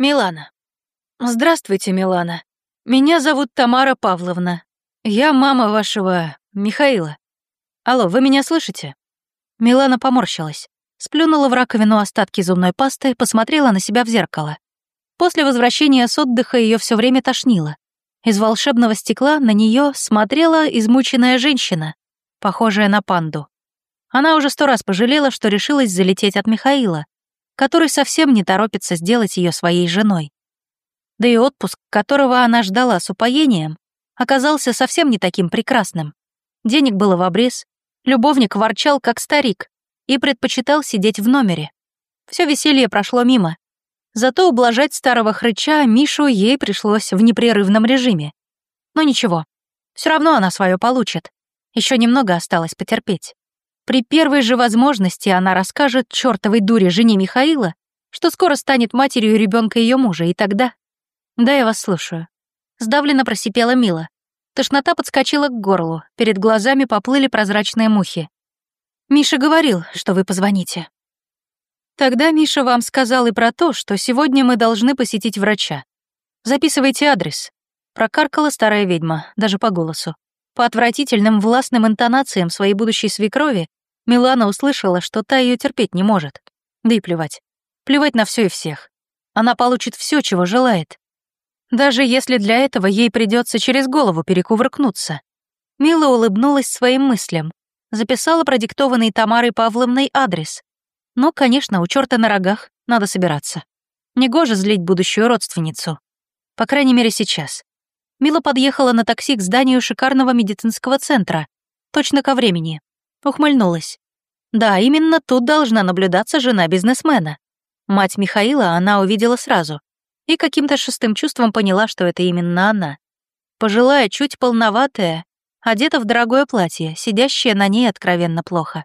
Милана. Здравствуйте, Милана. Меня зовут Тамара Павловна. Я мама вашего Михаила. Алло, вы меня слышите? Милана поморщилась, сплюнула в раковину остатки зубной пасты, посмотрела на себя в зеркало. После возвращения с отдыха ее все время тошнило. Из волшебного стекла на нее смотрела измученная женщина, похожая на панду. Она уже сто раз пожалела, что решилась залететь от Михаила, который совсем не торопится сделать ее своей женой. Да и отпуск, которого она ждала с упоением, оказался совсем не таким прекрасным. Денег было в обрез, любовник ворчал как старик и предпочитал сидеть в номере. Все веселье прошло мимо. Зато ублажать старого хрыча Мишу ей пришлось в непрерывном режиме. Но ничего, все равно она свое получит. Еще немного осталось потерпеть. При первой же возможности она расскажет чертовой дуре жене Михаила, что скоро станет матерью ребенка ее мужа, и тогда... Да, я вас слушаю. Сдавленно просипела Мила. Тошнота подскочила к горлу, перед глазами поплыли прозрачные мухи. «Миша говорил, что вы позвоните». Тогда Миша вам сказал и про то, что сегодня мы должны посетить врача. Записывайте адрес. Прокаркала старая ведьма, даже по голосу. По отвратительным властным интонациям своей будущей свекрови Милана услышала, что та ее терпеть не может. Да и плевать. Плевать на все и всех. Она получит все, чего желает. Даже если для этого ей придется через голову перекувыркнуться. Мила улыбнулась своим мыслям, записала продиктованный Тамарой Павловной адрес. Но, конечно, у черта на рогах надо собираться. Негоже злить будущую родственницу. По крайней мере, сейчас. Мила подъехала на такси к зданию шикарного медицинского центра. Точно ко времени. Ухмыльнулась. Да, именно тут должна наблюдаться жена бизнесмена. Мать Михаила она увидела сразу и каким-то шестым чувством поняла, что это именно она. Пожилая, чуть полноватая, одета в дорогое платье, сидящая на ней откровенно плохо.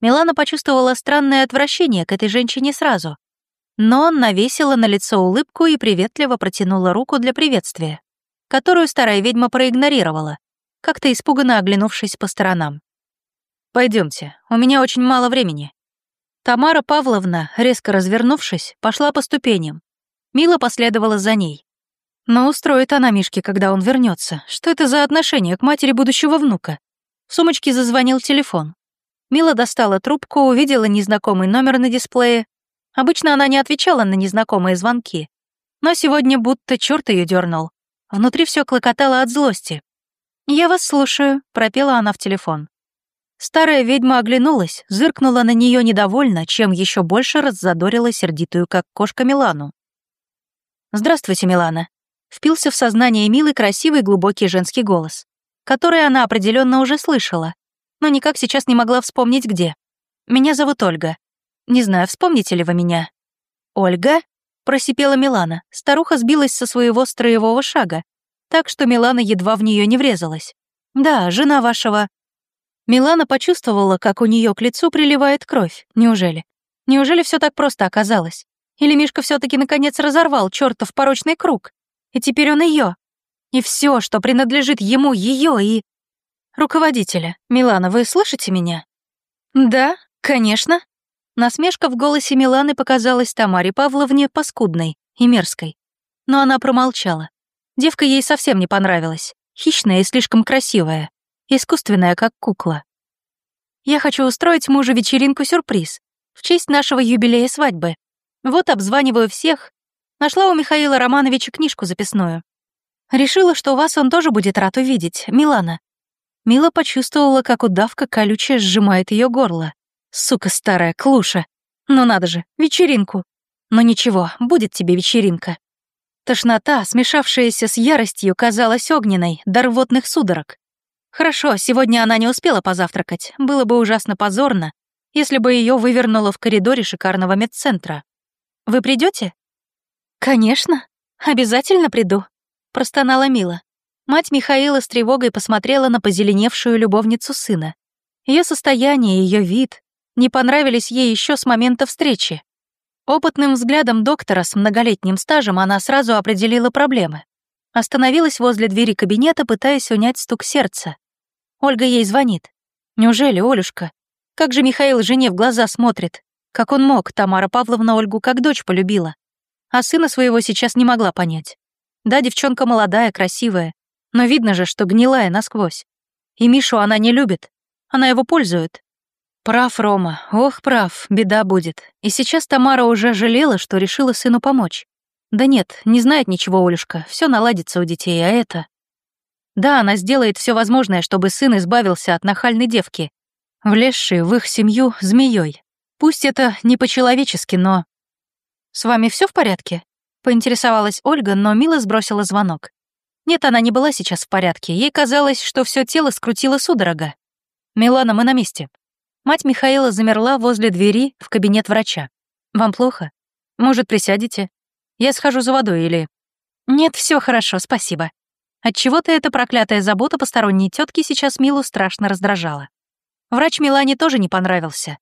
Милана почувствовала странное отвращение к этой женщине сразу, но навесила на лицо улыбку и приветливо протянула руку для приветствия, которую старая ведьма проигнорировала, как-то испуганно оглянувшись по сторонам. Пойдемте, у меня очень мало времени». Тамара Павловна, резко развернувшись, пошла по ступеням. Мила последовала за ней. Но устроит она Мишке, когда он вернется. Что это за отношение к матери будущего внука? В сумочке зазвонил телефон. Мила достала трубку, увидела незнакомый номер на дисплее. Обычно она не отвечала на незнакомые звонки. Но сегодня будто черт ее дернул. Внутри все клокотало от злости. «Я вас слушаю», — пропела она в телефон. Старая ведьма оглянулась, зыркнула на нее недовольно, чем еще больше раззадорила сердитую, как кошка Милану. «Здравствуйте, Милана», — впился в сознание Милы красивый глубокий женский голос, который она определенно уже слышала, но никак сейчас не могла вспомнить где. «Меня зовут Ольга. Не знаю, вспомните ли вы меня?» «Ольга?» — просипела Милана. Старуха сбилась со своего строевого шага, так что Милана едва в нее не врезалась. «Да, жена вашего...» Милана почувствовала, как у нее к лицу приливает кровь. Неужели? Неужели все так просто оказалось? Или Мишка все таки наконец разорвал чертов порочный круг? И теперь он ее. И все, что принадлежит ему, ее и... Руководителя. Милана, вы слышите меня? Да, конечно. Насмешка в голосе Миланы показалась Тамаре Павловне паскудной и мерзкой. Но она промолчала. Девка ей совсем не понравилась. Хищная и слишком красивая искусственная, как кукла. Я хочу устроить мужу вечеринку-сюрприз в честь нашего юбилея свадьбы. Вот обзваниваю всех. Нашла у Михаила Романовича книжку записную. Решила, что вас он тоже будет рад увидеть, Милана. Мила почувствовала, как удавка колючая сжимает ее горло. Сука старая, клуша. Ну надо же, вечеринку. Но ничего, будет тебе вечеринка. Тошнота, смешавшаяся с яростью, казалась огненной, до рвотных судорог. Хорошо, сегодня она не успела позавтракать. Было бы ужасно позорно, если бы ее вывернуло в коридоре шикарного медцентра. Вы придете? Конечно, обязательно приду, простонала Мила. Мать Михаила с тревогой посмотрела на позеленевшую любовницу сына. Ее состояние, ее вид не понравились ей еще с момента встречи. Опытным взглядом доктора с многолетним стажем она сразу определила проблемы. Остановилась возле двери кабинета, пытаясь унять стук сердца. Ольга ей звонит. Неужели, Олюшка? Как же Михаил жене в глаза смотрит? Как он мог? Тамара Павловна Ольгу как дочь полюбила. а сына своего сейчас не могла понять. Да, девчонка молодая, красивая, но видно же, что гнилая насквозь. И Мишу она не любит, она его пользует. Прав, Рома, ох, прав, беда будет. И сейчас Тамара уже жалела, что решила сыну помочь. Да нет, не знает ничего Олюшка, все наладится у детей, а это... Да, она сделает все возможное, чтобы сын избавился от нахальной девки, влезшей в их семью змеей. Пусть это не по-человечески, но... «С вами все в порядке?» — поинтересовалась Ольга, но Мила сбросила звонок. Нет, она не была сейчас в порядке, ей казалось, что все тело скрутило судорога. «Милана, мы на месте». Мать Михаила замерла возле двери в кабинет врача. «Вам плохо? Может, присядете? Я схожу за водой или...» «Нет, все хорошо, спасибо», Отчего-то эта проклятая забота посторонней тетки сейчас Милу страшно раздражала. Врач Милане тоже не понравился.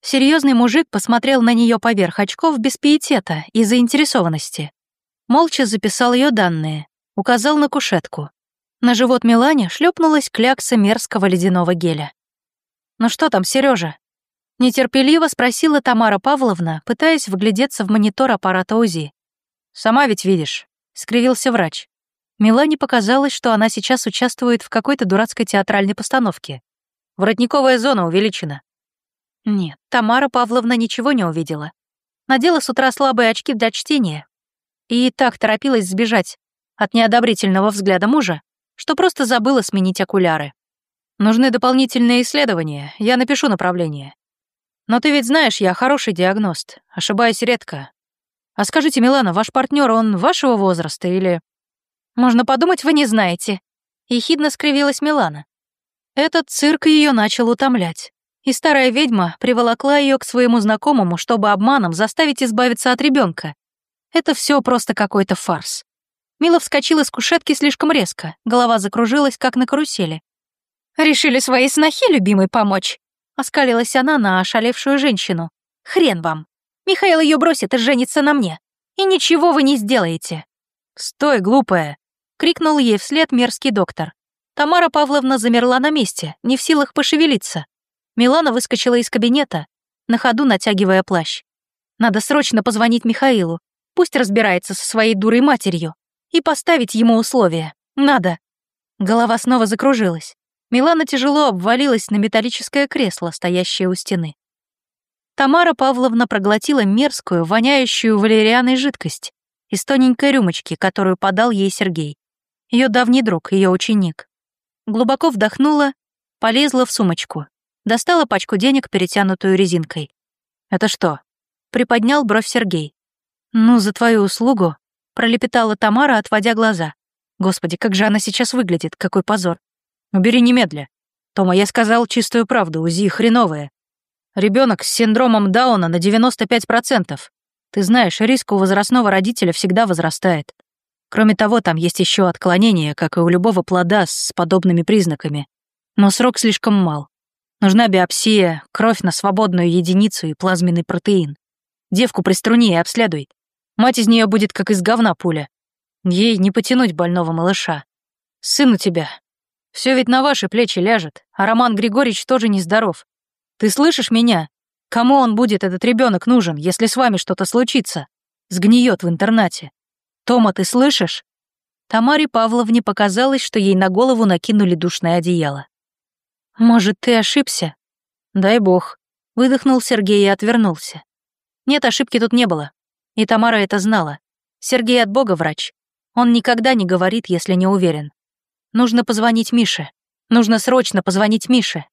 Серьезный мужик посмотрел на нее поверх очков без пиетета и заинтересованности. Молча записал ее данные, указал на кушетку. На живот Милане шлепнулась клякса мерзкого ледяного геля. «Ну что там, Сережа? Нетерпеливо спросила Тамара Павловна, пытаясь вглядеться в монитор аппарата УЗИ. «Сама ведь видишь», — скривился врач. Милане показалось, что она сейчас участвует в какой-то дурацкой театральной постановке. Воротниковая зона увеличена. Нет, Тамара Павловна ничего не увидела. Надела с утра слабые очки для чтения. И так торопилась сбежать от неодобрительного взгляда мужа, что просто забыла сменить окуляры. Нужны дополнительные исследования, я напишу направление. Но ты ведь знаешь, я хороший диагност, ошибаюсь редко. А скажите, Милана, ваш партнер, он вашего возраста или... Можно подумать, вы не знаете. Ехидно скривилась Милана. Этот цирк ее начал утомлять. И старая ведьма приволокла ее к своему знакомому, чтобы обманом заставить избавиться от ребенка. Это все просто какой-то фарс. Мила вскочила с кушетки слишком резко, голова закружилась, как на карусели. «Решили своей снохе любимой помочь?» Оскалилась она на ошалевшую женщину. «Хрен вам! Михаил ее бросит и женится на мне. И ничего вы не сделаете!» «Стой, глупая!» — крикнул ей вслед мерзкий доктор. Тамара Павловна замерла на месте, не в силах пошевелиться. Милана выскочила из кабинета, на ходу натягивая плащ. Надо срочно позвонить Михаилу, пусть разбирается со своей дурой матерью, и поставить ему условия. Надо. Голова снова закружилась. Милана тяжело обвалилась на металлическое кресло, стоящее у стены. Тамара Павловна проглотила мерзкую, воняющую валерианой жидкость из тоненькой рюмочки, которую подал ей Сергей ее давний друг, ее ученик. Глубоко вдохнула, полезла в сумочку, достала пачку денег, перетянутую резинкой. «Это что?» — приподнял бровь Сергей. «Ну, за твою услугу», — пролепетала Тамара, отводя глаза. «Господи, как же она сейчас выглядит, какой позор!» «Убери немедля. Тома, я сказал чистую правду, УЗИ хреновое. Ребенок с синдромом Дауна на 95%. Ты знаешь, риск у возрастного родителя всегда возрастает. Кроме того, там есть еще отклонения, как и у любого плода с подобными признаками. Но срок слишком мал. Нужна биопсия, кровь на свободную единицу и плазменный протеин. Девку приструни и обследуй. Мать из нее будет как из говна пуля. Ей не потянуть больного малыша. Сын у тебя. Все ведь на ваши плечи ляжет, а Роман Григорьевич тоже нездоров. Ты слышишь меня? Кому он будет, этот ребенок нужен, если с вами что-то случится? Сгниет в интернате. «Тома, ты слышишь?» Тамаре Павловне показалось, что ей на голову накинули душное одеяло. «Может, ты ошибся?» «Дай бог», — выдохнул Сергей и отвернулся. Нет, ошибки тут не было. И Тамара это знала. Сергей от бога врач. Он никогда не говорит, если не уверен. Нужно позвонить Мише. Нужно срочно позвонить Мише.